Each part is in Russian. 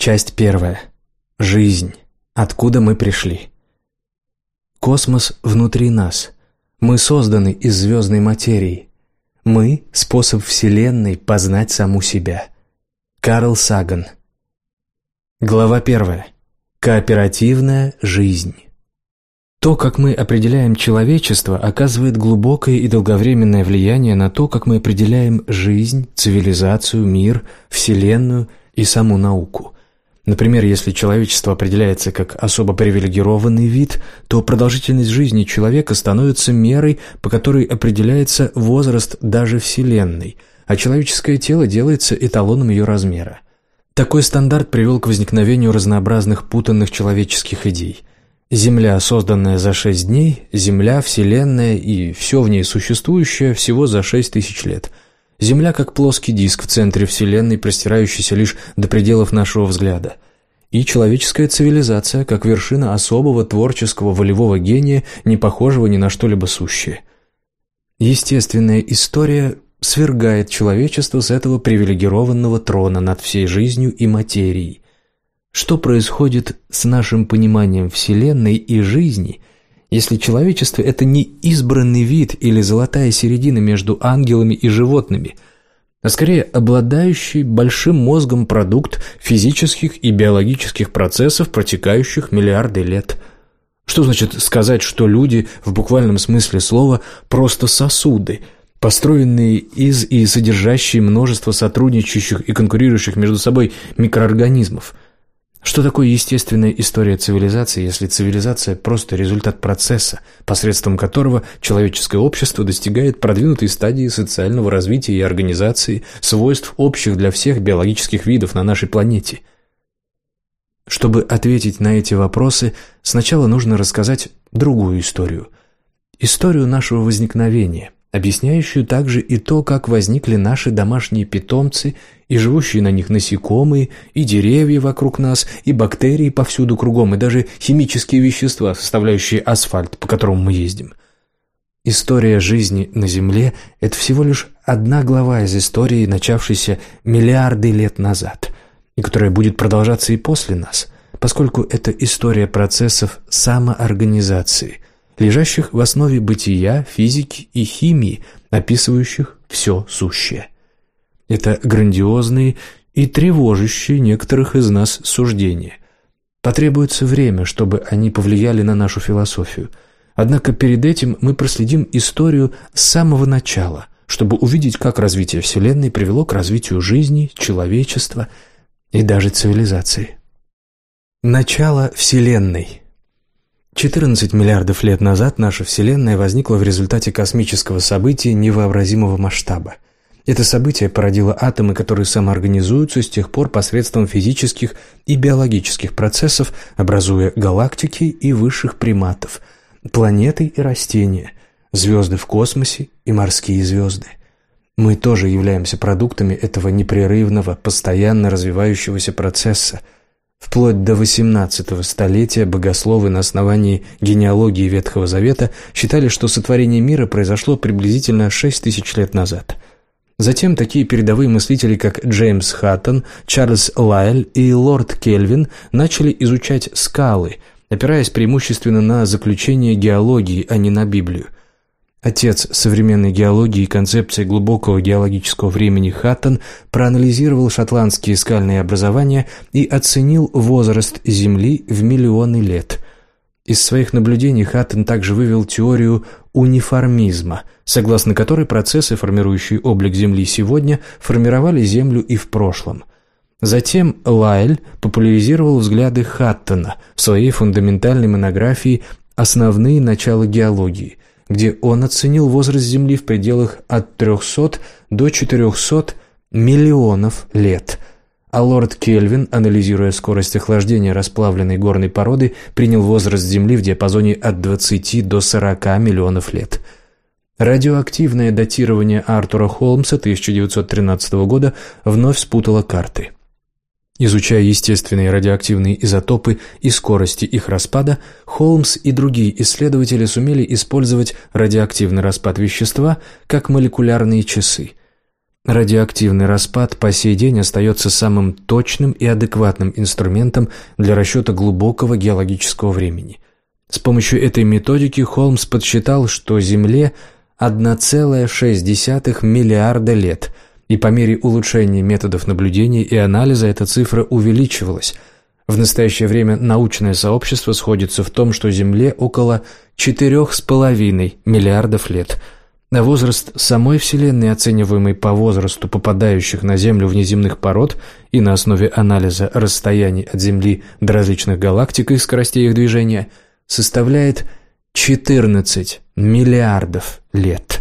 Часть первая. Жизнь. Откуда мы пришли? Космос внутри нас. Мы созданы из звездной материи. Мы – способ Вселенной познать саму себя. Карл Саган. Глава первая. Кооперативная жизнь. То, как мы определяем человечество, оказывает глубокое и долговременное влияние на то, как мы определяем жизнь, цивилизацию, мир, Вселенную и саму науку. Например, если человечество определяется как особо привилегированный вид, то продолжительность жизни человека становится мерой, по которой определяется возраст даже Вселенной, а человеческое тело делается эталоном ее размера. Такой стандарт привел к возникновению разнообразных путанных человеческих идей – Земля, созданная за шесть дней, Земля, Вселенная и все в ней существующее всего за шесть тысяч лет. Земля как плоский диск в центре Вселенной, простирающийся лишь до пределов нашего взгляда. И человеческая цивилизация как вершина особого творческого волевого гения, не похожего ни на что-либо сущее. Естественная история свергает человечество с этого привилегированного трона над всей жизнью и материей – что происходит с нашим пониманием Вселенной и жизни, если человечество – это не избранный вид или золотая середина между ангелами и животными, а скорее обладающий большим мозгом продукт физических и биологических процессов, протекающих миллиарды лет – что значит сказать, что люди, в буквальном смысле слова, просто сосуды, построенные из и содержащие множество сотрудничающих и конкурирующих между собой микроорганизмов – что такое естественная история цивилизации, если цивилизация – просто результат процесса, посредством которого человеческое общество достигает продвинутой стадии социального развития и организации, свойств общих для всех биологических видов на нашей планете? Чтобы ответить на эти вопросы, сначала нужно рассказать другую историю. Историю нашего возникновения – объясняющую также и то, как возникли наши домашние питомцы и живущие на них насекомые, и деревья вокруг нас, и бактерии повсюду кругом, и даже химические вещества, составляющие асфальт, по которому мы ездим. История жизни на Земле – это всего лишь одна глава из истории, начавшейся миллиарды лет назад, и которая будет продолжаться и после нас, поскольку это история процессов самоорганизации – лежащих в основе бытия, физики и химии, описывающих все сущее. Это грандиозные и тревожащие некоторых из нас суждения. Потребуется время, чтобы они повлияли на нашу философию. Однако перед этим мы проследим историю с самого начала, чтобы увидеть, как развитие Вселенной привело к развитию жизни, человечества и даже цивилизации. Начало Вселенной – 14 миллиардов лет назад наша Вселенная возникла в результате космического события невообразимого масштаба. Это событие породило атомы, которые самоорганизуются с тех пор посредством физических и биологических процессов, образуя галактики и высших приматов, планеты и растения, звезды в космосе и морские звезды. Мы тоже являемся продуктами этого непрерывного, постоянно развивающегося процесса – Вплоть до XVIII столетия богословы на основании генеалогии Ветхого Завета считали, что сотворение мира произошло приблизительно 6 тысяч лет назад. Затем такие передовые мыслители, как Джеймс Хаттон, Чарльз Лайль и лорд Кельвин начали изучать скалы, опираясь преимущественно на заключение геологии, а не на Библию – Отец современной геологии и концепции глубокого геологического времени Хаттон проанализировал шотландские скальные образования и оценил возраст Земли в миллионы лет. Из своих наблюдений Хаттон также вывел теорию униформизма, согласно которой процессы, формирующие облик Земли сегодня, формировали Землю и в прошлом. Затем Лайль популяризировал взгляды Хаттона в своей фундаментальной монографии «Основные начала геологии», где он оценил возраст Земли в пределах от 300 до 400 миллионов лет, а лорд Кельвин, анализируя скорость охлаждения расплавленной горной породы, принял возраст Земли в диапазоне от 20 до 40 миллионов лет. Радиоактивное датирование Артура Холмса 1913 года вновь спутало карты – Изучая естественные радиоактивные изотопы и скорости их распада, Холмс и другие исследователи сумели использовать радиоактивный распад вещества как молекулярные часы. Радиоактивный распад по сей день остается самым точным и адекватным инструментом для расчета глубокого геологического времени. С помощью этой методики Холмс подсчитал, что Земле 1,6 миллиарда лет, и по мере улучшения методов наблюдения и анализа эта цифра увеличивалась. В настоящее время научное сообщество сходится в том, что Земле около 4,5 миллиардов лет – на возраст самой Вселенной, оцениваемый по возрасту попадающих на Землю внеземных пород и на основе анализа расстояний от Земли до различных галактик и скоростей их движения, составляет 14 миллиардов лет.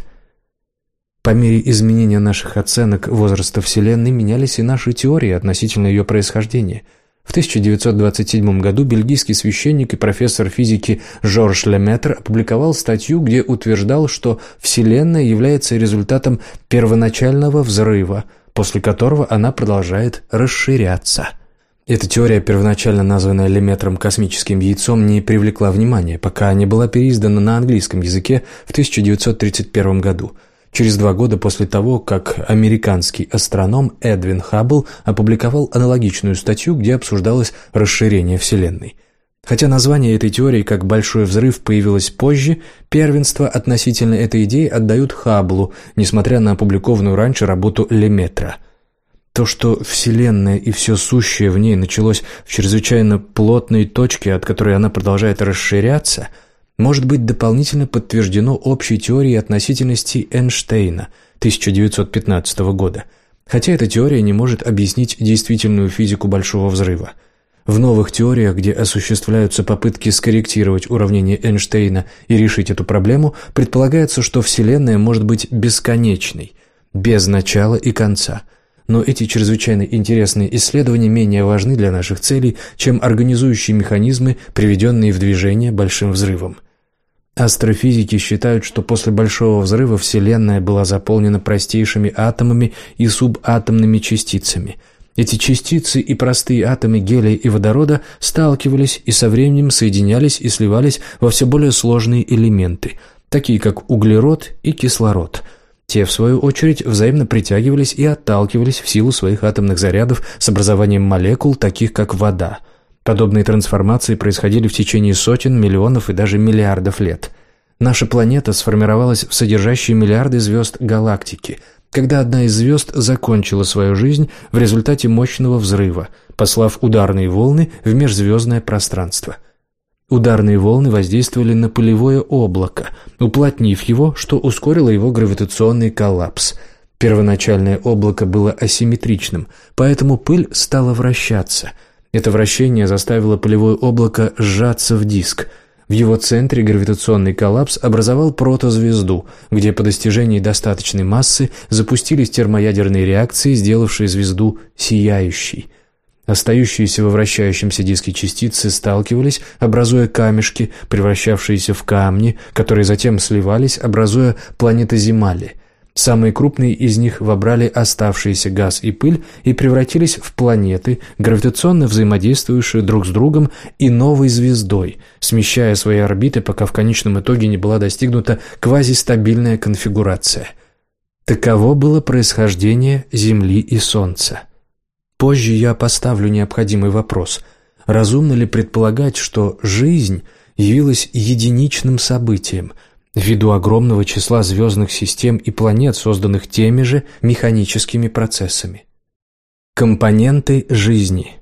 По мере изменения наших оценок возраста Вселенной менялись и наши теории относительно ее происхождения – в 1927 году бельгийский священник и профессор физики Жорж Леметр опубликовал статью, где утверждал, что Вселенная является результатом первоначального взрыва, после которого она продолжает расширяться. Эта теория, первоначально названная Леметром космическим яйцом, не привлекла внимания, пока не была переиздана на английском языке в 1931 году – через два года после того, как американский астроном Эдвин Хаббл опубликовал аналогичную статью, где обсуждалось расширение Вселенной. Хотя название этой теории как «большой взрыв» появилось позже, первенство относительно этой идеи отдают Хабблу, несмотря на опубликованную раньше работу Леметра. То, что Вселенная и все сущее в ней началось в чрезвычайно плотной точке, от которой она продолжает расширяться – может быть дополнительно подтверждено общей теорией относительности Эйнштейна 1915 года, хотя эта теория не может объяснить действительную физику Большого взрыва. В новых теориях, где осуществляются попытки скорректировать уравнение Эйнштейна и решить эту проблему, предполагается, что Вселенная может быть бесконечной, без начала и конца – но эти чрезвычайно интересные исследования менее важны для наших целей, чем организующие механизмы, приведенные в движение большим взрывом. Астрофизики считают, что после Большого взрыва Вселенная была заполнена простейшими атомами и субатомными частицами. Эти частицы и простые атомы гелия и водорода сталкивались и со временем соединялись и сливались во все более сложные элементы, такие как углерод и кислород. Те, в свою очередь, взаимно притягивались и отталкивались в силу своих атомных зарядов с образованием молекул, таких как вода – Подобные трансформации происходили в течение сотен, миллионов и даже миллиардов лет. Наша планета сформировалась в содержащие миллиарды звезд галактики, когда одна из звезд закончила свою жизнь в результате мощного взрыва, послав ударные волны в межзвездное пространство. Ударные волны воздействовали на пылевое облако, уплотнив его, что ускорило его гравитационный коллапс – Первоначальное облако было асимметричным, поэтому пыль стала вращаться – это вращение заставило полевое облако сжаться в диск. В его центре гравитационный коллапс образовал протозвезду, где по достижении достаточной массы запустились термоядерные реакции, сделавшие звезду сияющей. Остающиеся во вращающемся диске частицы сталкивались, образуя камешки, превращавшиеся в камни, которые затем сливались, образуя планетоземали – Самые крупные из них вобрали оставшийся газ и пыль и превратились в планеты, гравитационно взаимодействующие друг с другом и новой звездой, смещая свои орбиты, пока в конечном итоге не была достигнута квазистабильная конфигурация. Таково было происхождение Земли и Солнца. Позже я поставлю необходимый вопрос. Разумно ли предполагать, что жизнь явилась единичным событием – ввиду огромного числа звездных систем и планет, созданных теми же механическими процессами. Компоненты жизни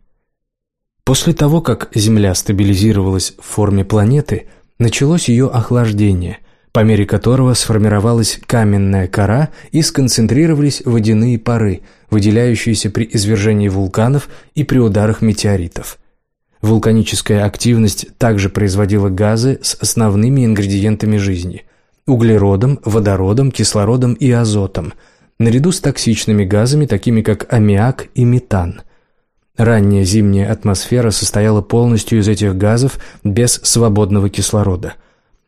После того, как Земля стабилизировалась в форме планеты, началось ее охлаждение, по мере которого сформировалась каменная кора и сконцентрировались водяные пары, выделяющиеся при извержении вулканов и при ударах метеоритов – Вулканическая активность также производила газы с основными ингредиентами жизни – углеродом, водородом, кислородом и азотом, наряду с токсичными газами, такими как аммиак и метан. Ранняя зимняя атмосфера состояла полностью из этих газов без свободного кислорода.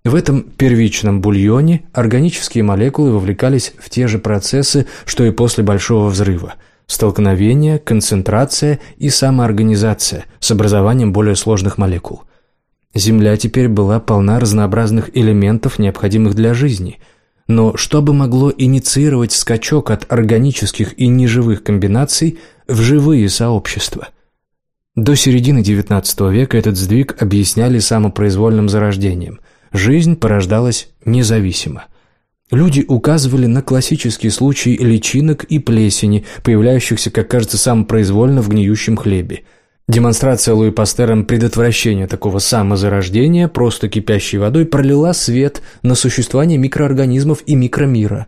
В этом первичном бульоне органические молекулы вовлекались в те же процессы, что и после Большого взрыва – столкновение, концентрация и самоорганизация с образованием более сложных молекул. Земля теперь была полна разнообразных элементов, необходимых для жизни. Но что бы могло инициировать скачок от органических и неживых комбинаций в живые сообщества? До середины XIX века этот сдвиг объясняли самопроизвольным зарождением. Жизнь порождалась независимо. Люди указывали на классический случай личинок и плесени, появляющихся, как кажется, самопроизвольно в гниющем хлебе – Демонстрация Луи Пастером предотвращения такого самозарождения просто кипящей водой пролила свет на существование микроорганизмов и микромира.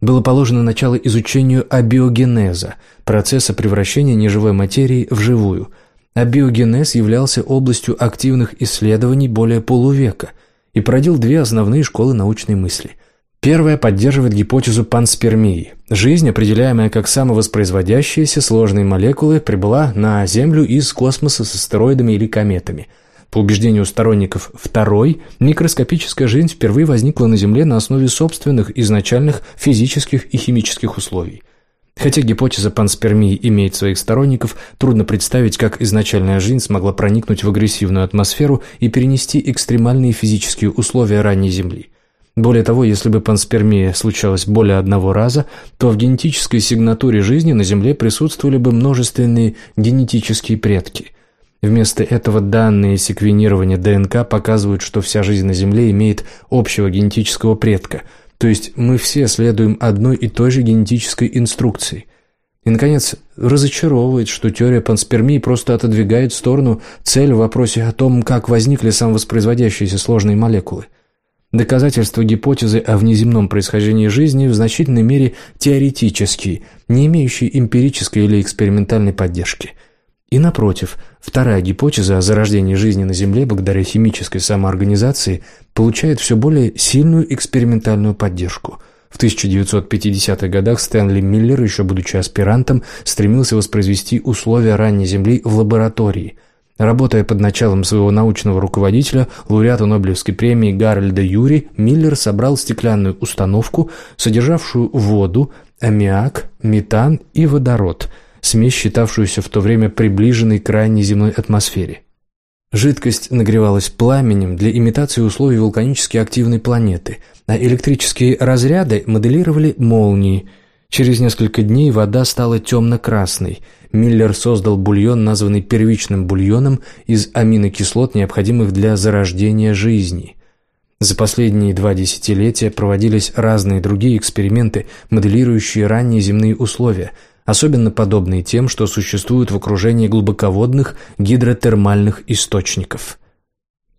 Было положено начало изучению абиогенеза, процесса превращения неживой материи в живую. Абиогенез являлся областью активных исследований более полувека и породил две основные школы научной мысли – Первая поддерживает гипотезу панспермии. Жизнь, определяемая как самовоспроизводящиеся сложные молекулы, прибыла на Землю из космоса с астероидами или кометами. По убеждению сторонников второй, микроскопическая жизнь впервые возникла на Земле на основе собственных изначальных физических и химических условий. Хотя гипотеза панспермии имеет своих сторонников, трудно представить, как изначальная жизнь смогла проникнуть в агрессивную атмосферу и перенести экстремальные физические условия ранней Земли. Более того, если бы панспермия случалась более одного раза, то в генетической сигнатуре жизни на Земле присутствовали бы множественные генетические предки. Вместо этого данные секвенирования ДНК показывают, что вся жизнь на Земле имеет общего генетического предка, то есть мы все следуем одной и той же генетической инструкции. И, наконец, разочаровывает, что теория панспермии просто отодвигает в сторону цель в вопросе о том, как возникли самовоспроизводящиеся сложные молекулы – Доказательства гипотезы о внеземном происхождении жизни в значительной мере теоретические, не имеющие эмпирической или экспериментальной поддержки. И напротив, вторая гипотеза о зарождении жизни на Земле благодаря химической самоорганизации получает все более сильную экспериментальную поддержку – в 1950-х годах Стэнли Миллер, еще будучи аспирантом, стремился воспроизвести условия ранней Земли в лаборатории – Работая под началом своего научного руководителя, лауреата Нобелевской премии Гарольда Юри, Миллер собрал стеклянную установку, содержавшую воду, аммиак, метан и водород, смесь, считавшуюся в то время приближенной к ранней земной атмосфере. Жидкость нагревалась пламенем для имитации условий вулканически активной планеты, а электрические разряды моделировали молнии. Через несколько дней вода стала темно-красной – Миллер создал бульон, названный первичным бульоном, из аминокислот, необходимых для зарождения жизни. За последние два десятилетия проводились разные другие эксперименты, моделирующие ранние земные условия, особенно подобные тем, что существуют в окружении глубоководных гидротермальных источников.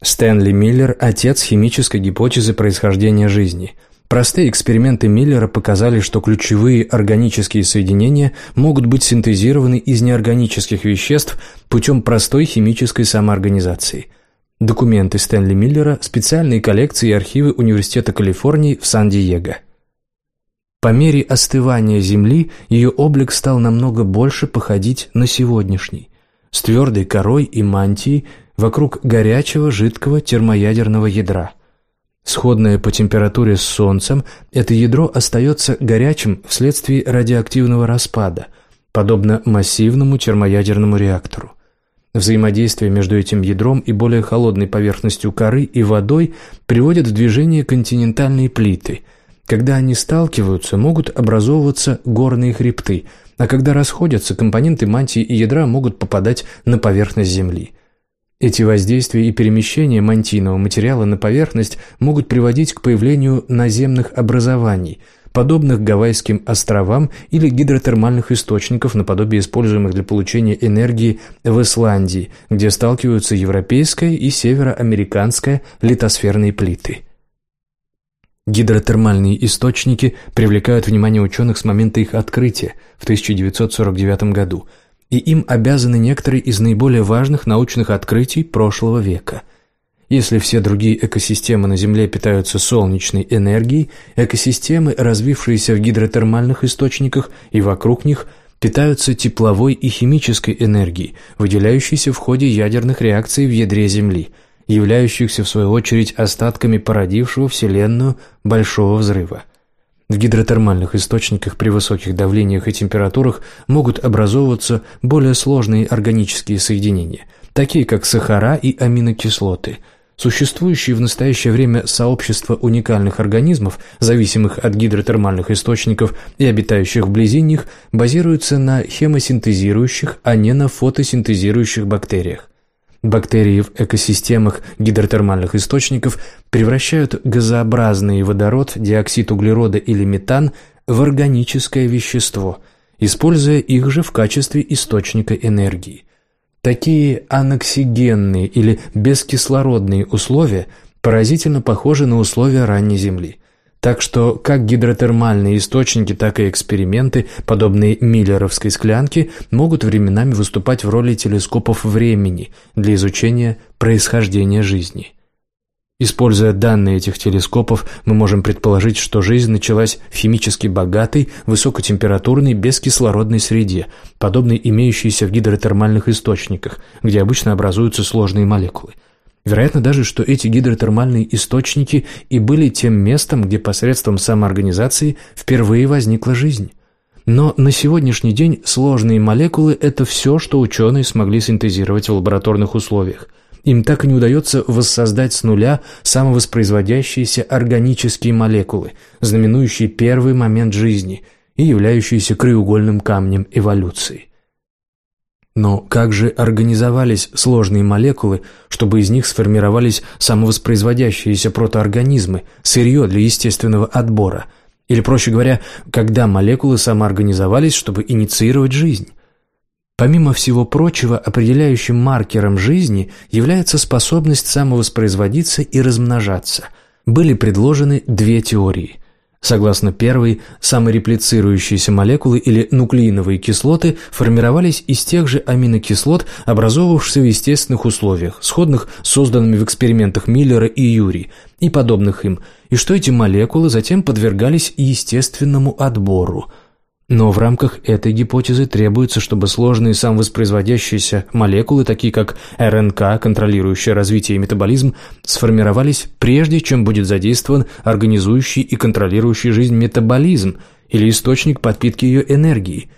Стэнли Миллер – отец химической гипотезы происхождения жизни – Простые эксперименты Миллера показали, что ключевые органические соединения могут быть синтезированы из неорганических веществ путем простой химической самоорганизации. Документы Стэнли Миллера, специальные коллекции и архивы Университета Калифорнии в Сан-Диего. По мере остывания Земли ее облик стал намного больше походить на сегодняшний, с твердой корой и мантией вокруг горячего жидкого термоядерного ядра – Сходное по температуре с Солнцем, это ядро остается горячим вследствие радиоактивного распада, подобно массивному термоядерному реактору. Взаимодействие между этим ядром и более холодной поверхностью коры и водой приводит в движение континентальные плиты. Когда они сталкиваются, могут образовываться горные хребты, а когда расходятся, компоненты мантии и ядра могут попадать на поверхность Земли. Эти воздействия и перемещения мантийного материала на поверхность могут приводить к появлению наземных образований, подобных Гавайским островам или гидротермальных источников наподобие используемых для получения энергии в Исландии, где сталкиваются европейская и североамериканская литосферные плиты. Гидротермальные источники привлекают внимание ученых с момента их открытия в 1949 году – и им обязаны некоторые из наиболее важных научных открытий прошлого века. Если все другие экосистемы на Земле питаются солнечной энергией, экосистемы, развившиеся в гидротермальных источниках и вокруг них, питаются тепловой и химической энергией, выделяющейся в ходе ядерных реакций в ядре Земли, являющихся в свою очередь остатками породившего Вселенную Большого Взрыва. В гидротермальных источниках при высоких давлениях и температурах могут образовываться более сложные органические соединения, такие как сахара и аминокислоты. Существующие в настоящее время сообщества уникальных организмов, зависимых от гидротермальных источников и обитающих вблизи них, базируются на хемосинтезирующих, а не на фотосинтезирующих бактериях. Бактерии в экосистемах гидротермальных источников превращают газообразный водород, диоксид углерода или метан в органическое вещество, используя их же в качестве источника энергии. Такие аноксигенные или бескислородные условия поразительно похожи на условия ранней Земли. Так что как гидротермальные источники, так и эксперименты, подобные миллеровской склянке, могут временами выступать в роли телескопов времени для изучения происхождения жизни. Используя данные этих телескопов, мы можем предположить, что жизнь началась в химически богатой, высокотемпературной, бескислородной среде, подобной имеющейся в гидротермальных источниках, где обычно образуются сложные молекулы. Вероятно даже, что эти гидротермальные источники и были тем местом, где посредством самоорганизации впервые возникла жизнь. Но на сегодняшний день сложные молекулы – это все, что ученые смогли синтезировать в лабораторных условиях – им так и не удается воссоздать с нуля самовоспроизводящиеся органические молекулы, знаменующие первый момент жизни и являющиеся краеугольным камнем эволюции. Но как же организовались сложные молекулы, чтобы из них сформировались самовоспроизводящиеся протоорганизмы, сырье для естественного отбора? Или, проще говоря, когда молекулы самоорганизовались, чтобы инициировать жизнь? Помимо всего прочего, определяющим маркером жизни является способность самовоспроизводиться и размножаться. Были предложены две теории. Согласно первой, самореплицирующиеся молекулы или нуклеиновые кислоты формировались из тех же аминокислот, образовавшихся в естественных условиях, сходных с созданными в экспериментах Миллера и Юри, и подобных им, и что эти молекулы затем подвергались естественному отбору – но в рамках этой гипотезы требуется, чтобы сложные самовоспроизводящиеся молекулы, такие как РНК, контролирующая развитие и метаболизм, сформировались прежде, чем будет задействован организующий и контролирующий жизнь метаболизм или источник подпитки ее энергии.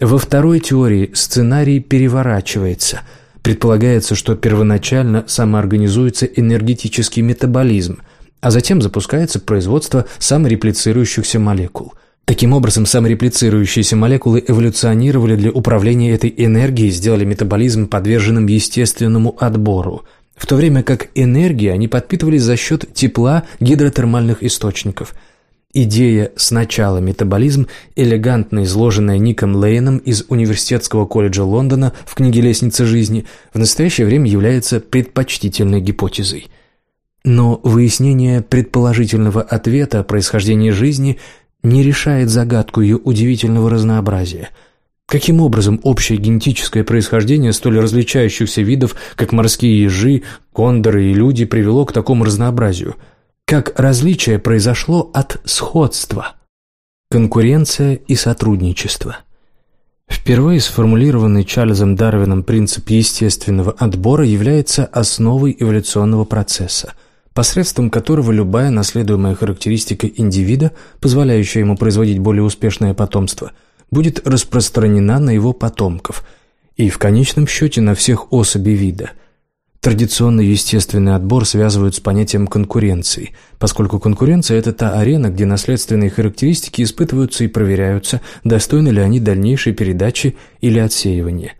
Во второй теории сценарий переворачивается. Предполагается, что первоначально самоорганизуется энергетический метаболизм, а затем запускается производство самореплицирующихся молекул – Таким образом, самореплицирующиеся молекулы эволюционировали для управления этой энергией и сделали метаболизм подверженным естественному отбору, в то время как энергии они подпитывались за счет тепла гидротермальных источников. Идея «сначала метаболизм», элегантно изложенная Ником Лейном из Университетского колледжа Лондона в книге «Лестница жизни», в настоящее время является предпочтительной гипотезой. Но выяснение предположительного ответа о происхождении жизни – не решает загадку ее удивительного разнообразия. Каким образом общее генетическое происхождение столь различающихся видов, как морские ежи, кондоры и люди, привело к такому разнообразию? Как различие произошло от сходства? Конкуренция и сотрудничество. Впервые сформулированный Чарльзом Дарвином принцип естественного отбора является основой эволюционного процесса – посредством которого любая наследуемая характеристика индивида, позволяющая ему производить более успешное потомство, будет распространена на его потомков и, в конечном счете, на всех особей вида. Традиционный естественный отбор связывают с понятием конкуренции, поскольку конкуренция – это та арена, где наследственные характеристики испытываются и проверяются, достойны ли они дальнейшей передачи или отсеивания.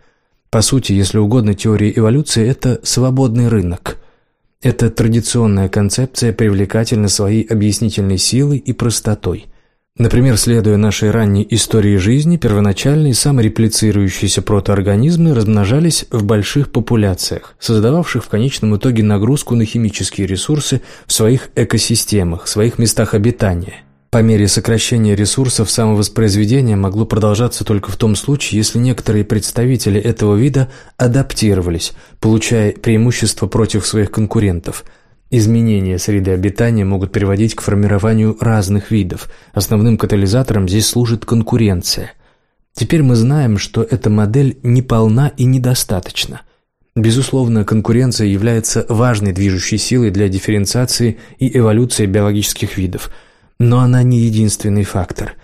По сути, если угодно, теория эволюции – это свободный рынок – эта традиционная концепция привлекательна своей объяснительной силой и простотой. Например, следуя нашей ранней истории жизни, первоначальные самореплицирующиеся протоорганизмы размножались в больших популяциях, создававших в конечном итоге нагрузку на химические ресурсы в своих экосистемах, своих местах обитания – по мере сокращения ресурсов самовоспроизведение могло продолжаться только в том случае, если некоторые представители этого вида адаптировались, получая преимущество против своих конкурентов. Изменения среды обитания могут приводить к формированию разных видов. Основным катализатором здесь служит конкуренция. Теперь мы знаем, что эта модель неполна и недостаточна. Безусловно, конкуренция является важной движущей силой для дифференциации и эволюции биологических видов – но она не единственный фактор.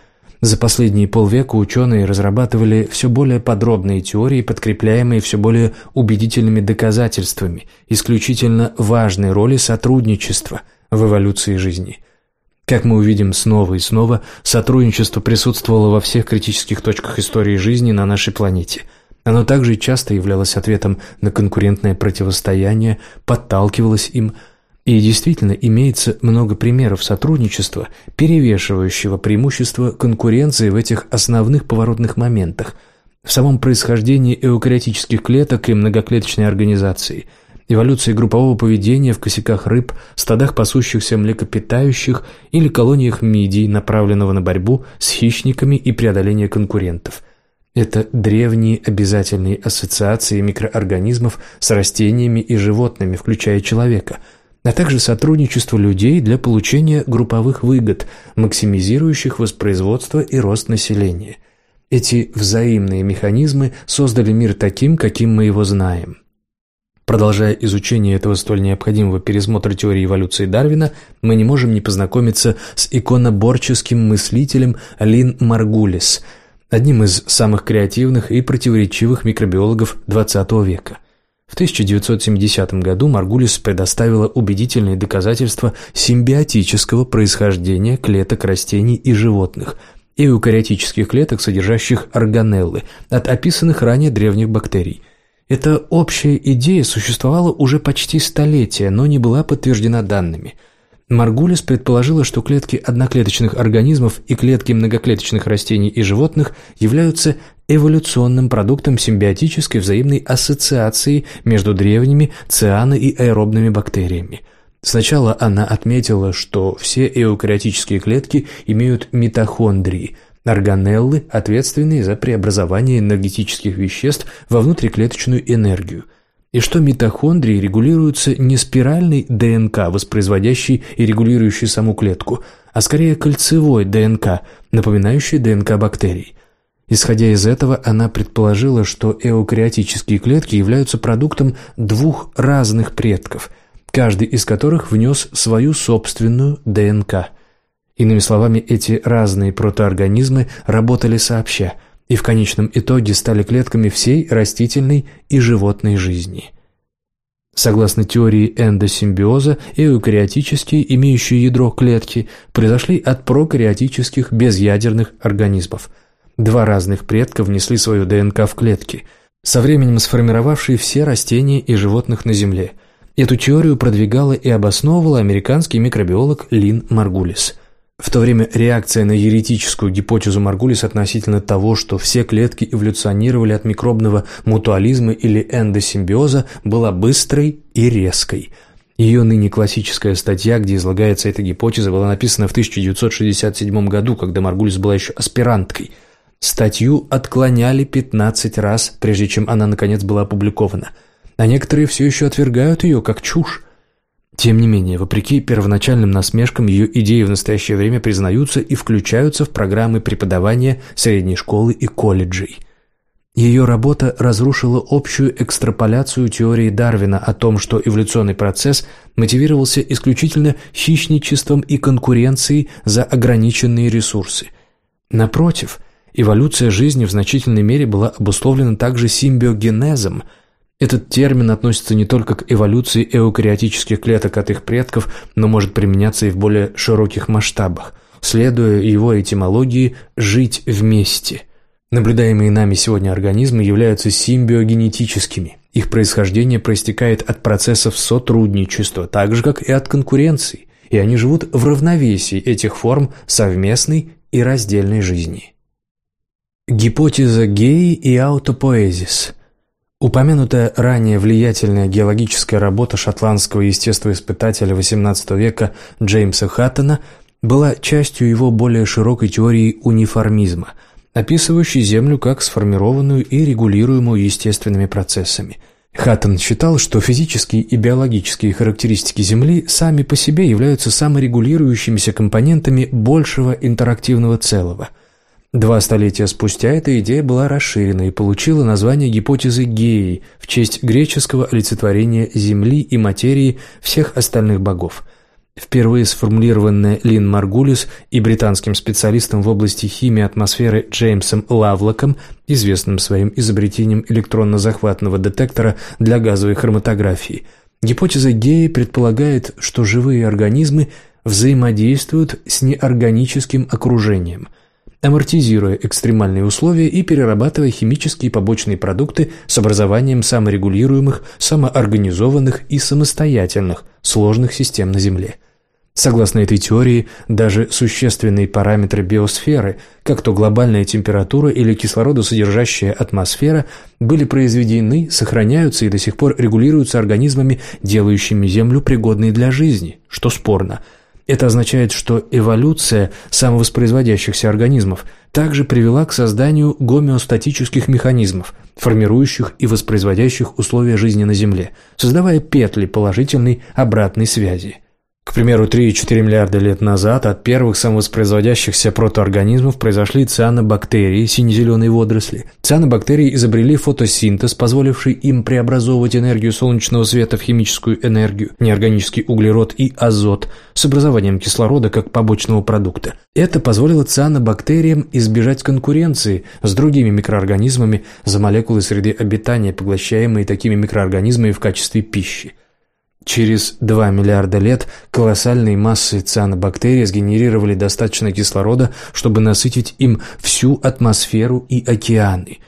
За последние полвека ученые разрабатывали все более подробные теории, подкрепляемые все более убедительными доказательствами исключительно важной роли сотрудничества в эволюции жизни. Как мы увидим снова и снова, сотрудничество присутствовало во всех критических точках истории жизни на нашей планете. Оно также часто являлось ответом на конкурентное противостояние, подталкивалось им – и действительно имеется много примеров сотрудничества, перевешивающего преимущество конкуренции в этих основных поворотных моментах, в самом происхождении эукариотических клеток и многоклеточной организации, эволюции группового поведения в косяках рыб, стадах пасущихся млекопитающих или колониях мидий, направленного на борьбу с хищниками и преодоление конкурентов – это древние обязательные ассоциации микроорганизмов с растениями и животными, включая человека – а также сотрудничество людей для получения групповых выгод, максимизирующих воспроизводство и рост населения. Эти взаимные механизмы создали мир таким, каким мы его знаем. Продолжая изучение этого столь необходимого пересмотра теории эволюции Дарвина, мы не можем не познакомиться с иконоборческим мыслителем Лин Маргулис, одним из самых креативных и противоречивых микробиологов XX века – в 1970 году Маргулис предоставила убедительные доказательства симбиотического происхождения клеток растений и животных, и эукариотических клеток, содержащих органеллы, от описанных ранее древних бактерий. Эта общая идея существовала уже почти столетие, но не была подтверждена данными – Маргулис предположила, что клетки одноклеточных организмов и клетки многоклеточных растений и животных являются эволюционным продуктом симбиотической взаимной ассоциации между древними циано- и аэробными бактериями. Сначала она отметила, что все эукариотические клетки имеют митохондрии – органеллы, ответственные за преобразование энергетических веществ во внутриклеточную энергию – и что митохондрии регулируются не спиральной ДНК, воспроизводящей и регулирующей саму клетку, а скорее кольцевой ДНК, напоминающей ДНК бактерий. Исходя из этого, она предположила, что эукариотические клетки являются продуктом двух разных предков, каждый из которых внес свою собственную ДНК. Иными словами, эти разные протоорганизмы работали сообща – и в конечном итоге стали клетками всей растительной и животной жизни. Согласно теории эндосимбиоза, эукариотические, имеющие ядро клетки, произошли от прокариотических безъядерных организмов. Два разных предка внесли свою ДНК в клетки, со временем сформировавшие все растения и животных на Земле. Эту теорию продвигала и обосновывала американский микробиолог Лин Маргулис – в то время реакция на еретическую гипотезу Маргулис относительно того, что все клетки эволюционировали от микробного мутуализма или эндосимбиоза, была быстрой и резкой. Ее ныне классическая статья, где излагается эта гипотеза, была написана в 1967 году, когда Маргулис была еще аспиранткой. Статью отклоняли 15 раз, прежде чем она наконец была опубликована. А некоторые все еще отвергают ее как чушь. Тем не менее, вопреки первоначальным насмешкам, ее идеи в настоящее время признаются и включаются в программы преподавания средней школы и колледжей. Ее работа разрушила общую экстраполяцию теории Дарвина о том, что эволюционный процесс мотивировался исключительно хищничеством и конкуренцией за ограниченные ресурсы. Напротив, эволюция жизни в значительной мере была обусловлена также симбиогенезом – этот термин относится не только к эволюции эукариотических клеток от их предков, но может применяться и в более широких масштабах, следуя его этимологии «жить вместе». Наблюдаемые нами сегодня организмы являются симбиогенетическими. Их происхождение проистекает от процессов сотрудничества, так же, как и от конкуренции, и они живут в равновесии этих форм совместной и раздельной жизни. Гипотеза Геи и аутопоэзис – Упомянутая ранее влиятельная геологическая работа шотландского естествоиспытателя XVIII века Джеймса Хаттона была частью его более широкой теории униформизма, описывающей Землю как сформированную и регулируемую естественными процессами. Хаттон считал, что физические и биологические характеристики Земли сами по себе являются саморегулирующимися компонентами большего интерактивного целого – Два столетия спустя эта идея была расширена и получила название гипотезы Геи в честь греческого олицетворения Земли и материи всех остальных богов. впервые сформулированная Лин Маргулис и британским специалистом в области химии атмосферы Джеймсом Лавлоком, известным своим изобретением электронно-захватного детектора для газовой хроматографии. Гипотеза Геи предполагает, что живые организмы взаимодействуют с неорганическим окружением – амортизируя экстремальные условия и перерабатывая химические побочные продукты с образованием саморегулируемых, самоорганизованных и самостоятельных сложных систем на Земле. Согласно этой теории, даже существенные параметры биосферы, как то глобальная температура или кислородосодержащая атмосфера, были произведены, сохраняются и до сих пор регулируются организмами, делающими Землю пригодной для жизни, что спорно – это означает, что эволюция самовоспроизводящихся организмов также привела к созданию гомеостатических механизмов, формирующих и воспроизводящих условия жизни на Земле, создавая петли положительной обратной связи – к примеру, 3,4 миллиарда лет назад от первых самовоспроизводящихся протоорганизмов произошли цианобактерии, сине-зеленые водоросли. Цианобактерии изобрели фотосинтез, позволивший им преобразовывать энергию солнечного света в химическую энергию, неорганический углерод и азот, с образованием кислорода как побочного продукта. Это позволило цианобактериям избежать конкуренции с другими микроорганизмами за молекулы среды обитания, поглощаемые такими микроорганизмами в качестве пищи. Через 2 миллиарда лет колоссальные массы цианобактерий сгенерировали достаточно кислорода, чтобы насытить им всю атмосферу и океаны.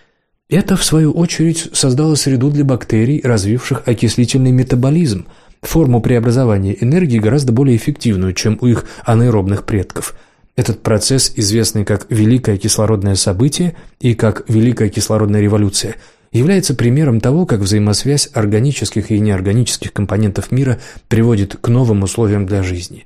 Это, в свою очередь, создало среду для бактерий, развивших окислительный метаболизм, форму преобразования энергии гораздо более эффективную, чем у их анаэробных предков. Этот процесс, известный как «великое кислородное событие» и как «великая кислородная революция», является примером того, как взаимосвязь органических и неорганических компонентов мира приводит к новым условиям для жизни.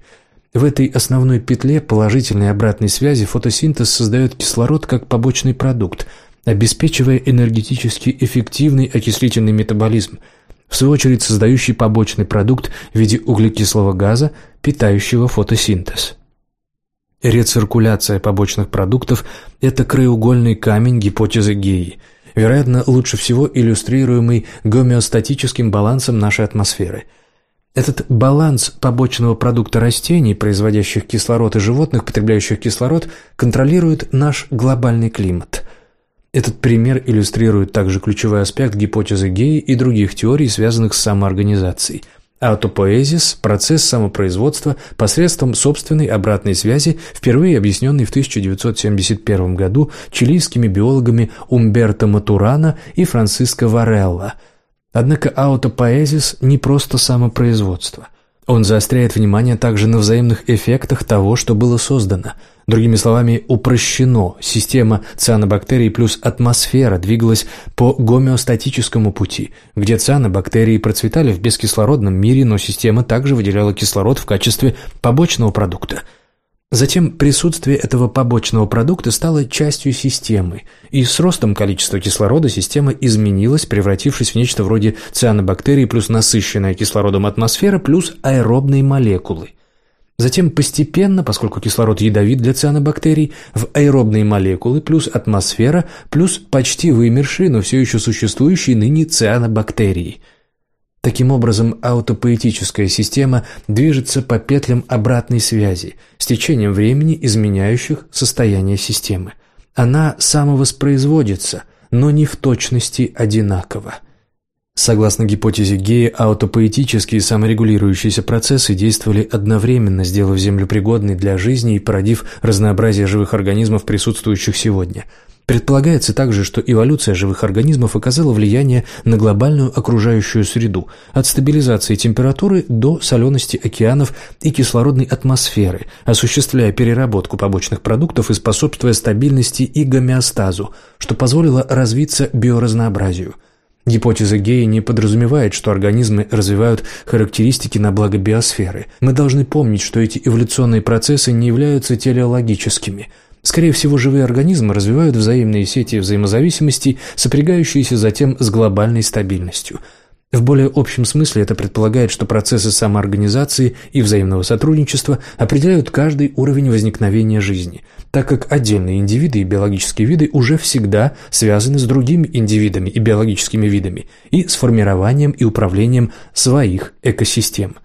В этой основной петле положительной обратной связи фотосинтез создает кислород как побочный продукт, обеспечивая энергетически эффективный окислительный метаболизм, в свою очередь создающий побочный продукт в виде углекислого газа, питающего фотосинтез. Рециркуляция побочных продуктов – это краеугольный камень гипотезы Геи – вероятно, лучше всего иллюстрируемый гомеостатическим балансом нашей атмосферы. Этот баланс побочного продукта растений, производящих кислород, и животных, потребляющих кислород, контролирует наш глобальный климат. Этот пример иллюстрирует также ключевой аспект гипотезы Геи и других теорий, связанных с самоорганизацией – Аутопоэзис – процесс самопроизводства посредством собственной обратной связи, впервые объясненный в 1971 году чилийскими биологами Умберто Матурана и Франциско Варелла. Однако аутопоэзис – не просто самопроизводство. Он заостряет внимание также на взаимных эффектах того, что было создано. Другими словами, упрощено. Система цианобактерий плюс атмосфера двигалась по гомеостатическому пути, где цианобактерии процветали в бескислородном мире, но система также выделяла кислород в качестве побочного продукта – Затем присутствие этого побочного продукта стало частью системы, и с ростом количества кислорода система изменилась, превратившись в нечто вроде цианобактерий плюс насыщенная кислородом атмосфера плюс аэробные молекулы. Затем постепенно, поскольку кислород ядовит для цианобактерий, в аэробные молекулы плюс атмосфера плюс почти вымершие, но все еще существующие ныне цианобактерии – Таким образом, аутопоэтическая система движется по петлям обратной связи, с течением времени изменяющих состояние системы. Она самовоспроизводится, но не в точности одинаково. Согласно гипотезе Гея, аутопоэтические саморегулирующиеся процессы действовали одновременно, сделав Землю пригодной для жизни и породив разнообразие живых организмов, присутствующих сегодня – Предполагается также, что эволюция живых организмов оказала влияние на глобальную окружающую среду, от стабилизации температуры до солености океанов и кислородной атмосферы, осуществляя переработку побочных продуктов и способствуя стабильности и гомеостазу, что позволило развиться биоразнообразию. Гипотеза Гея не подразумевает, что организмы развивают характеристики на благо биосферы. Мы должны помнить, что эти эволюционные процессы не являются телеологическими – Скорее всего, живые организмы развивают взаимные сети взаимозависимостей, сопрягающиеся затем с глобальной стабильностью. В более общем смысле это предполагает, что процессы самоорганизации и взаимного сотрудничества определяют каждый уровень возникновения жизни, так как отдельные индивиды и биологические виды уже всегда связаны с другими индивидами и биологическими видами и с формированием и управлением своих экосистем.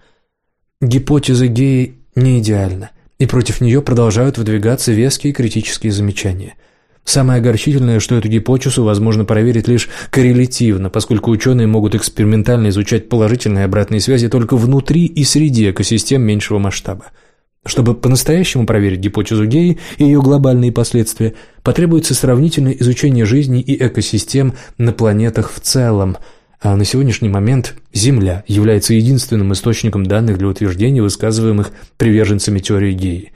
Гипотеза Геи не идеальна, и против нее продолжают выдвигаться веские критические замечания. Самое огорчительное, что эту гипотезу возможно проверить лишь коррелятивно, поскольку ученые могут экспериментально изучать положительные обратные связи только внутри и среди экосистем меньшего масштаба. Чтобы по-настоящему проверить гипотезу Геи и ее глобальные последствия, потребуется сравнительное изучение жизни и экосистем на планетах в целом, а на сегодняшний момент Земля является единственным источником данных для утверждений, высказываемых приверженцами теории Геи.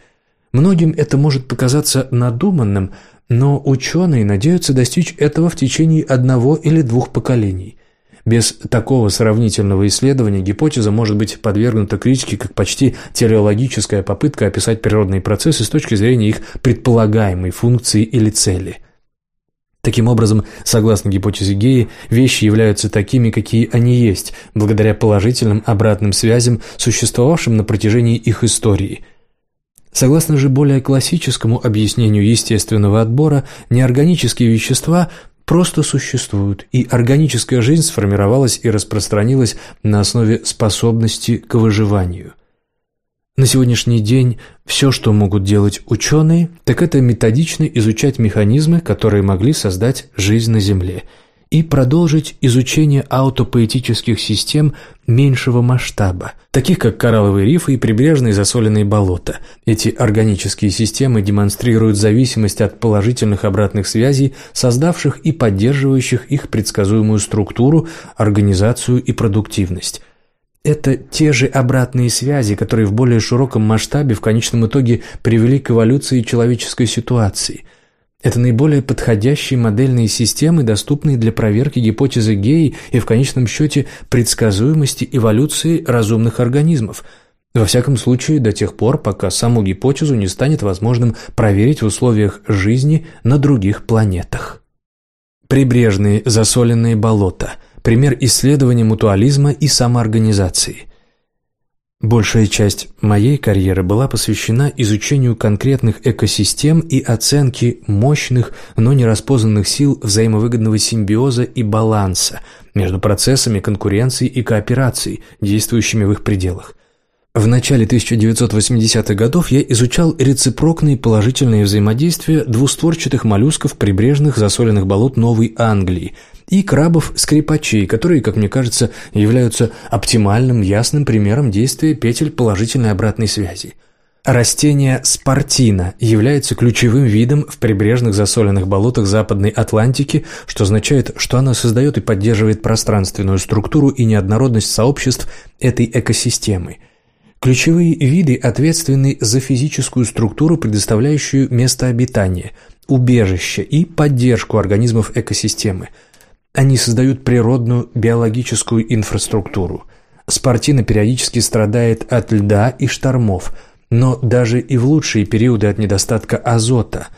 Многим это может показаться надуманным, но ученые надеются достичь этого в течение одного или двух поколений – без такого сравнительного исследования гипотеза может быть подвергнута критике как почти телеологическая попытка описать природные процессы с точки зрения их предполагаемой функции или цели. Таким образом, согласно гипотезе Геи, вещи являются такими, какие они есть, благодаря положительным обратным связям, существовавшим на протяжении их истории – Согласно же более классическому объяснению естественного отбора, неорганические вещества просто существуют, и органическая жизнь сформировалась и распространилась на основе способности к выживанию. На сегодняшний день все, что могут делать ученые, так это методично изучать механизмы, которые могли создать жизнь на Земле – и продолжить изучение аутопоэтических систем меньшего масштаба, таких как коралловые рифы и прибрежные засоленные болота. Эти органические системы демонстрируют зависимость от положительных обратных связей, создавших и поддерживающих их предсказуемую структуру, организацию и продуктивность. Это те же обратные связи, которые в более широком масштабе в конечном итоге привели к эволюции человеческой ситуации – это наиболее подходящие модельные системы, доступные для проверки гипотезы Геи и в конечном счете предсказуемости эволюции разумных организмов. Во всяком случае, до тех пор, пока саму гипотезу не станет возможным проверить в условиях жизни на других планетах. Прибрежные засоленные болота – пример исследования мутуализма и самоорганизации – Большая часть моей карьеры была посвящена изучению конкретных экосистем и оценке мощных, но нераспознанных сил взаимовыгодного симбиоза и баланса между процессами конкуренции и кооперации, действующими в их пределах. В начале 1980-х годов я изучал рецепрокные положительные взаимодействия двустворчатых моллюсков прибрежных засоленных болот Новой Англии – и крабов-скрипачей, которые, как мне кажется, являются оптимальным ясным примером действия петель положительной обратной связи. Растение спартина является ключевым видом в прибрежных засоленных болотах Западной Атлантики, что означает, что оно создает и поддерживает пространственную структуру и неоднородность сообществ этой экосистемы. Ключевые виды ответственны за физическую структуру, предоставляющую место обитания, убежище и поддержку организмов экосистемы – они создают природную биологическую инфраструктуру. Спартина периодически страдает от льда и штормов, но даже и в лучшие периоды от недостатка азота.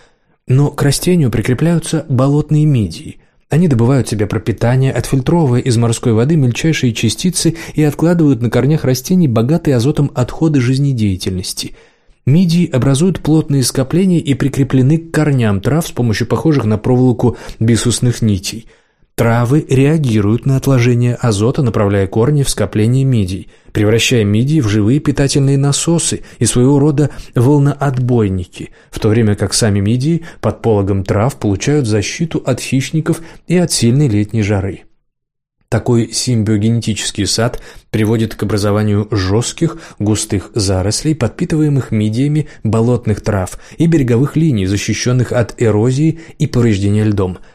Но к растению прикрепляются болотные мидии. Они добывают себе пропитание, отфильтровывая из морской воды мельчайшие частицы и откладывают на корнях растений богатые азотом отходы жизнедеятельности – Мидии образуют плотные скопления и прикреплены к корням трав с помощью похожих на проволоку бисусных нитей. Травы реагируют на отложение азота, направляя корни в скопление мидий, превращая мидии в живые питательные насосы и своего рода волноотбойники, в то время как сами мидии под пологом трав получают защиту от хищников и от сильной летней жары. Такой симбиогенетический сад приводит к образованию жестких, густых зарослей, подпитываемых мидиями болотных трав и береговых линий, защищенных от эрозии и повреждения льдом –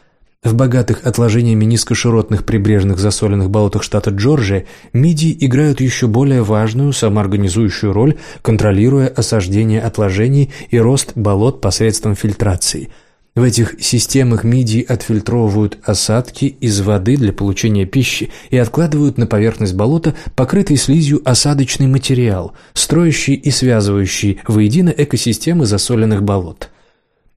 в богатых отложениями низкоширотных прибрежных засоленных болотах штата Джорджия мидии играют еще более важную самоорганизующую роль, контролируя осаждение отложений и рост болот посредством фильтрации. В этих системах мидии отфильтровывают осадки из воды для получения пищи и откладывают на поверхность болота покрытый слизью осадочный материал, строящий и связывающий воедино экосистемы засоленных болот.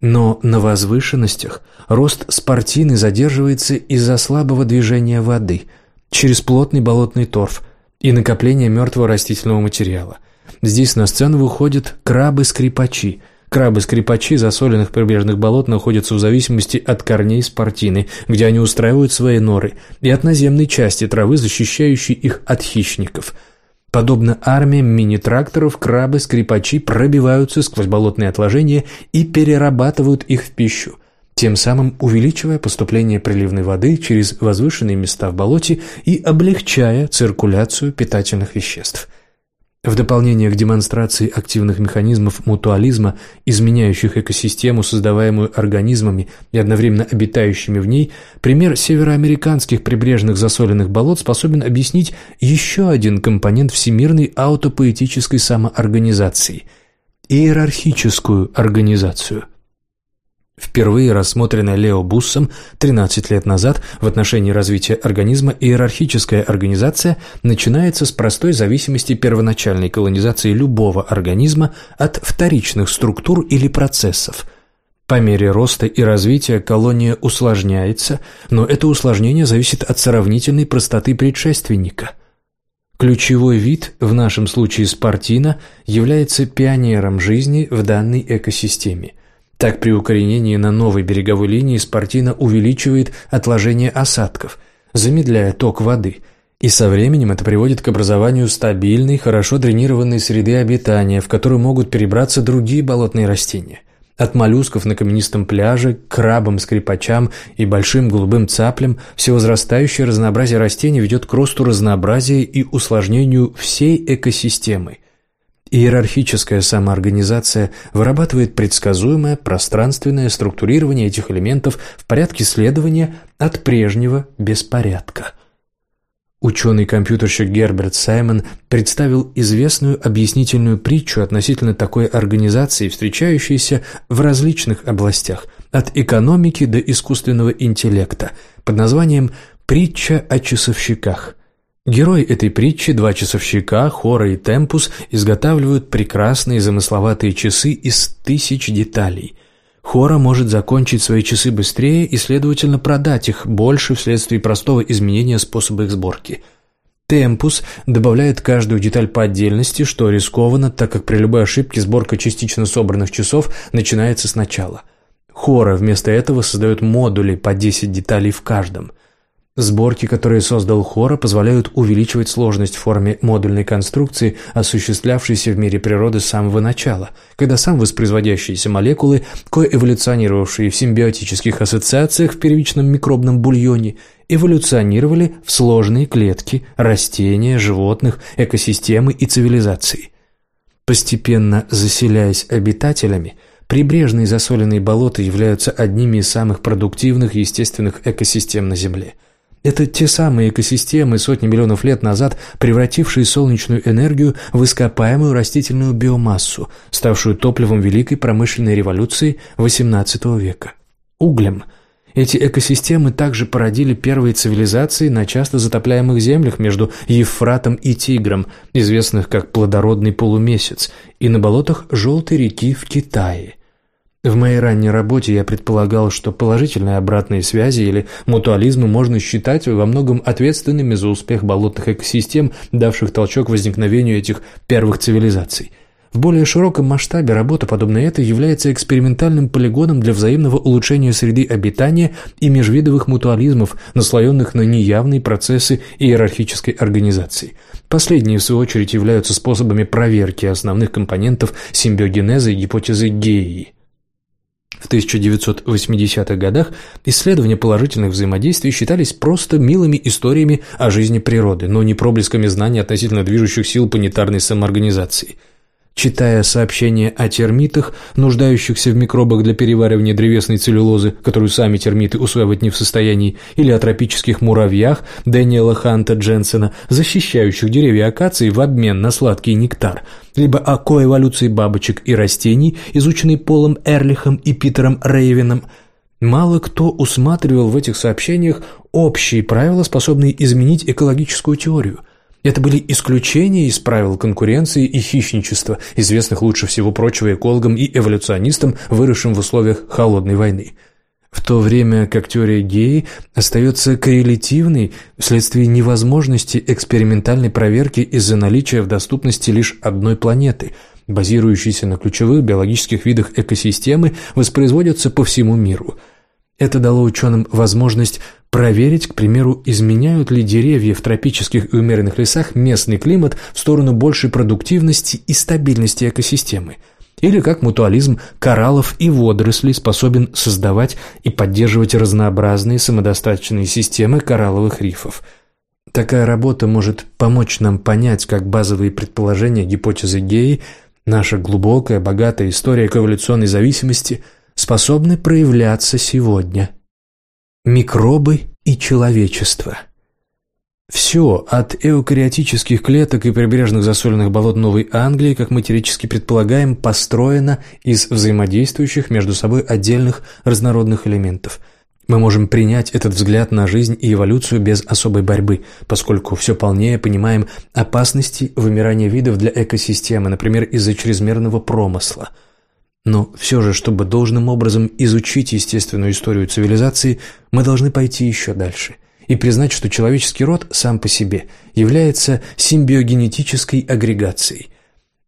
Но на возвышенностях рост спортины задерживается из-за слабого движения воды, через плотный болотный торф и накопление мертвого растительного материала. Здесь на сцену выходят крабы-скрипачи. Крабы-скрипачи засоленных прибрежных болот находятся в зависимости от корней спортины, где они устраивают свои норы, и от наземной части травы, защищающей их от хищников – Подобно армиям мини-тракторов, крабы, скрипачи пробиваются сквозь болотные отложения и перерабатывают их в пищу, тем самым увеличивая поступление приливной воды через возвышенные места в болоте и облегчая циркуляцию питательных веществ – в дополнение к демонстрации активных механизмов мутуализма, изменяющих экосистему, создаваемую организмами и одновременно обитающими в ней, пример североамериканских прибрежных засоленных болот способен объяснить еще один компонент всемирной аутопоэтической самоорганизации – иерархическую организацию – Впервые рассмотренная Лео Буссом 13 лет назад в отношении развития организма иерархическая организация начинается с простой зависимости первоначальной колонизации любого организма от вторичных структур или процессов. По мере роста и развития колония усложняется, но это усложнение зависит от сравнительной простоты предшественника – Ключевой вид, в нашем случае спортина, является пионером жизни в данной экосистеме – так при укоренении на новой береговой линии Спартина увеличивает отложение осадков, замедляя ток воды, и со временем это приводит к образованию стабильной, хорошо дренированной среды обитания, в которую могут перебраться другие болотные растения. От моллюсков на каменистом пляже к крабам-скрипачам и большим голубым цаплям все возрастающее разнообразие растений ведет к росту разнообразия и усложнению всей экосистемы – Иерархическая самоорганизация вырабатывает предсказуемое пространственное структурирование этих элементов в порядке следования от прежнего беспорядка. Ученый-компьютерщик Герберт Саймон представил известную объяснительную притчу относительно такой организации, встречающейся в различных областях, от экономики до искусственного интеллекта, под названием «Притча о часовщиках». Герои этой притчи, два часовщика, Хора и Темпус, изготавливают прекрасные замысловатые часы из тысяч деталей. Хора может закончить свои часы быстрее и, следовательно, продать их больше вследствие простого изменения способа их сборки. Темпус добавляет каждую деталь по отдельности, что рискованно, так как при любой ошибке сборка частично собранных часов начинается сначала. Хора вместо этого создает модули по 10 деталей в каждом – Сборки, которые создал Хора, позволяют увеличивать сложность в форме модульной конструкции, осуществлявшейся в мире природы с самого начала, когда сам воспроизводящиеся молекулы, коэволюционировавшие в симбиотических ассоциациях в первичном микробном бульоне, эволюционировали в сложные клетки, растения, животных, экосистемы и цивилизации. Постепенно заселяясь обитателями, прибрежные засоленные болота являются одними из самых продуктивных естественных экосистем на Земле – это те самые экосистемы, сотни миллионов лет назад превратившие солнечную энергию в ископаемую растительную биомассу, ставшую топливом великой промышленной революции XVIII века. Углем. Эти экосистемы также породили первые цивилизации на часто затопляемых землях между Евфратом и Тигром, известных как плодородный полумесяц, и на болотах Желтой реки в Китае – в моей ранней работе я предполагал, что положительные обратные связи или мутуализмы можно считать во многом ответственными за успех болотных экосистем, давших толчок возникновению этих первых цивилизаций. В более широком масштабе работа, подобная этой, является экспериментальным полигоном для взаимного улучшения среды обитания и межвидовых мутуализмов, наслоенных на неявные процессы иерархической организации. Последние, в свою очередь, являются способами проверки основных компонентов симбиогенеза и гипотезы Геи. В 1980-х годах исследования положительных взаимодействий считались просто милыми историями о жизни природы, но не проблесками знаний относительно движущих сил планетарной самоорганизации – Читая сообщения о термитах, нуждающихся в микробах для переваривания древесной целлюлозы, которую сами термиты усваивать не в состоянии, или о тропических муравьях Дэниела Ханта Дженсена, защищающих деревья акации в обмен на сладкий нектар, либо о коэволюции бабочек и растений, изученной Полом Эрлихом и Питером Рейвеном, мало кто усматривал в этих сообщениях общие правила, способные изменить экологическую теорию – это были исключения из правил конкуренции и хищничества, известных лучше всего прочего экологам и эволюционистам, выросшим в условиях холодной войны. В то время как теория геи остается коррелятивной вследствие невозможности экспериментальной проверки из-за наличия в доступности лишь одной планеты, базирующейся на ключевых биологических видах экосистемы, воспроизводятся по всему миру. Это дало ученым возможность проверить, к примеру, изменяют ли деревья в тропических и умеренных лесах местный климат в сторону большей продуктивности и стабильности экосистемы, или как мутуализм кораллов и водорослей способен создавать и поддерживать разнообразные самодостаточные системы коралловых рифов. Такая работа может помочь нам понять, как базовые предположения гипотезы Геи, наша глубокая, богатая история к эволюционной зависимости способны проявляться сегодня – Микробы и человечество. Все, от эукариотических клеток и прибрежных засоленных болот Новой Англии, как мы теоретически предполагаем, построено из взаимодействующих между собой отдельных разнородных элементов. Мы можем принять этот взгляд на жизнь и эволюцию без особой борьбы, поскольку все полнее понимаем опасности вымирания видов для экосистемы, например, из-за чрезмерного промысла – но все же, чтобы должным образом изучить естественную историю цивилизации, мы должны пойти еще дальше и признать, что человеческий род сам по себе является симбиогенетической агрегацией.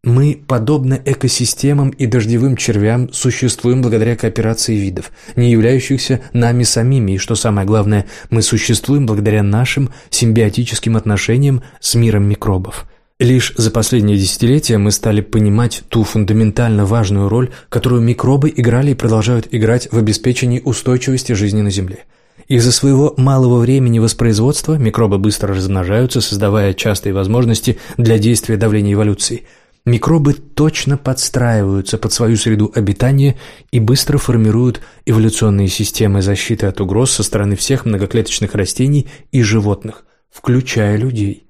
Мы, подобно экосистемам и дождевым червям, существуем благодаря кооперации видов, не являющихся нами самими, и, что самое главное, мы существуем благодаря нашим симбиотическим отношениям с миром микробов – Лишь за последние десятилетия мы стали понимать ту фундаментально важную роль, которую микробы играли и продолжают играть в обеспечении устойчивости жизни на Земле. Из-за своего малого времени воспроизводства микробы быстро размножаются, создавая частые возможности для действия давления эволюции. Микробы точно подстраиваются под свою среду обитания и быстро формируют эволюционные системы защиты от угроз со стороны всех многоклеточных растений и животных, включая людей.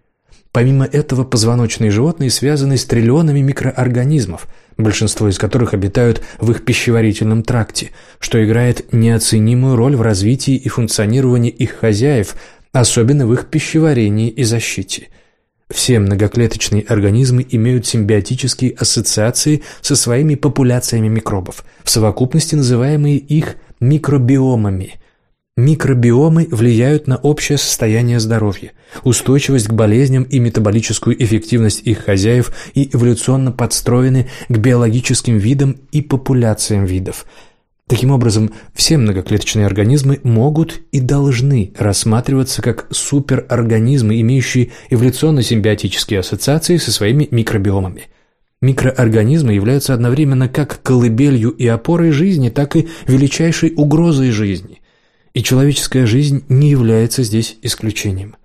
Помимо этого, позвоночные животные связаны с триллионами микроорганизмов, большинство из которых обитают в их пищеварительном тракте, что играет неоценимую роль в развитии и функционировании их хозяев, особенно в их пищеварении и защите. Все многоклеточные организмы имеют симбиотические ассоциации со своими популяциями микробов, в совокупности называемые их микробиомами – Микробиомы влияют на общее состояние здоровья, устойчивость к болезням и метаболическую эффективность их хозяев и эволюционно подстроены к биологическим видам и популяциям видов. Таким образом, все многоклеточные организмы могут и должны рассматриваться как суперорганизмы, имеющие эволюционно-симбиотические ассоциации со своими микробиомами. Микроорганизмы являются одновременно как колыбелью и опорой жизни, так и величайшей угрозой жизни. И человеческая жизнь не является здесь исключением.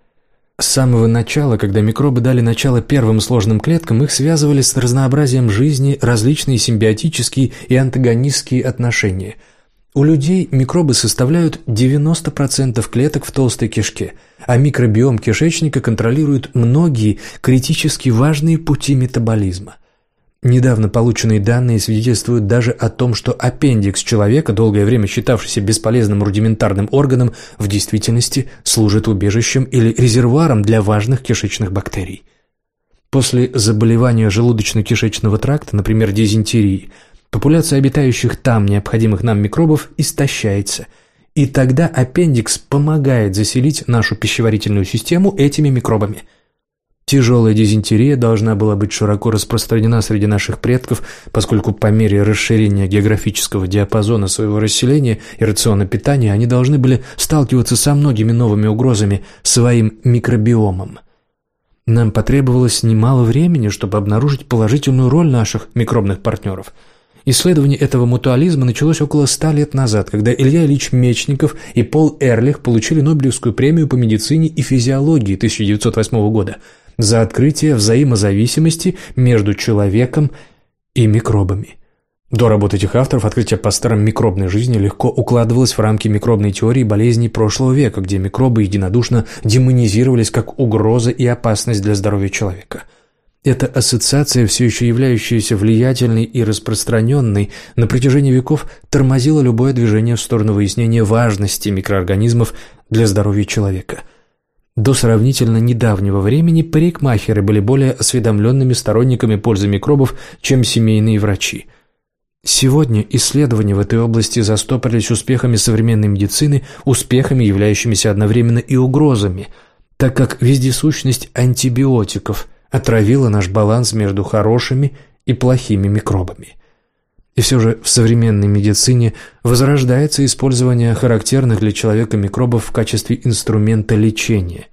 С самого начала, когда микробы дали начало первым сложным клеткам, их связывали с разнообразием жизни различные симбиотические и антагонистские отношения. У людей микробы составляют 90% клеток в толстой кишке, а микробиом кишечника контролирует многие критически важные пути метаболизма. Недавно полученные данные свидетельствуют даже о том, что аппендикс человека, долгое время считавшийся бесполезным рудиментарным органом, в действительности служит убежищем или резервуаром для важных кишечных бактерий. После заболевания желудочно-кишечного тракта, например, дизентерии, популяция обитающих там необходимых нам микробов истощается, и тогда аппендикс помогает заселить нашу пищеварительную систему этими микробами – Тяжелая дизентерия должна была быть широко распространена среди наших предков, поскольку по мере расширения географического диапазона своего расселения и рациона питания они должны были сталкиваться со многими новыми угрозами своим микробиомом. Нам потребовалось немало времени, чтобы обнаружить положительную роль наших микробных партнеров. Исследование этого мутуализма началось около ста лет назад, когда Илья Ильич Мечников и Пол Эрлих получили Нобелевскую премию по медицине и физиологии 1908 года – за открытие взаимозависимости между человеком и микробами. До работы этих авторов открытие Пастером микробной жизни легко укладывалось в рамки микробной теории болезней прошлого века, где микробы единодушно демонизировались как угроза и опасность для здоровья человека. Эта ассоциация, все еще являющаяся влиятельной и распространенной, на протяжении веков тормозила любое движение в сторону выяснения важности микроорганизмов для здоровья человека – до сравнительно недавнего времени парикмахеры были более осведомленными сторонниками пользы микробов, чем семейные врачи. Сегодня исследования в этой области застопорились успехами современной медицины, успехами, являющимися одновременно и угрозами, так как вездесущность антибиотиков отравила наш баланс между хорошими и плохими микробами. И все же в современной медицине возрождается использование характерных для человека микробов в качестве инструмента лечения.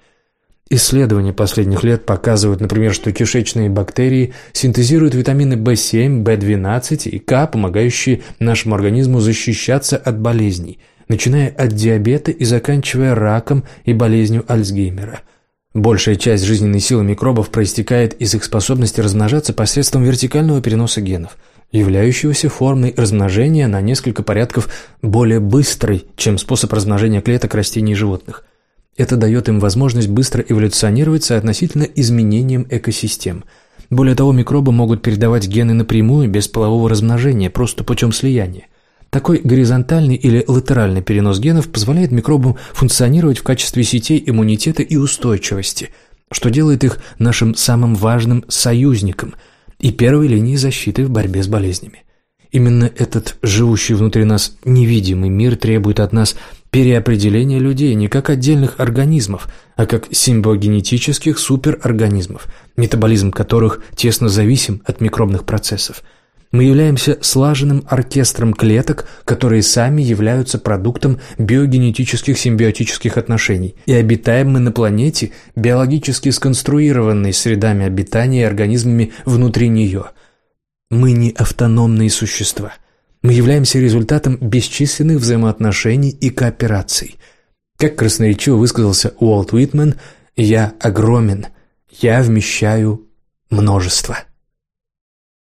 Исследования последних лет показывают, например, что кишечные бактерии синтезируют витамины В7, В12 и К, помогающие нашему организму защищаться от болезней, начиная от диабета и заканчивая раком и болезнью Альцгеймера. Большая часть жизненной силы микробов проистекает из их способности размножаться посредством вертикального переноса генов, являющегося формой размножения на несколько порядков более быстрой, чем способ размножения клеток растений и животных. Это дает им возможность быстро эволюционировать относительно изменениям экосистем. Более того, микробы могут передавать гены напрямую, без полового размножения, просто путем слияния. Такой горизонтальный или латеральный перенос генов позволяет микробам функционировать в качестве сетей иммунитета и устойчивости, что делает их нашим самым важным союзником и первой линией защиты в борьбе с болезнями. Именно этот живущий внутри нас невидимый мир требует от нас переопределение людей не как отдельных организмов, а как симбиогенетических суперорганизмов, метаболизм которых тесно зависим от микробных процессов. Мы являемся слаженным оркестром клеток, которые сами являются продуктом биогенетических симбиотических отношений, и обитаем мы на планете, биологически сконструированной средами обитания и организмами внутри нее. Мы не автономные существа – мы являемся результатом бесчисленных взаимоотношений и коопераций. Как красноречиво высказался Уолт Уитмен, «Я огромен, я вмещаю множество».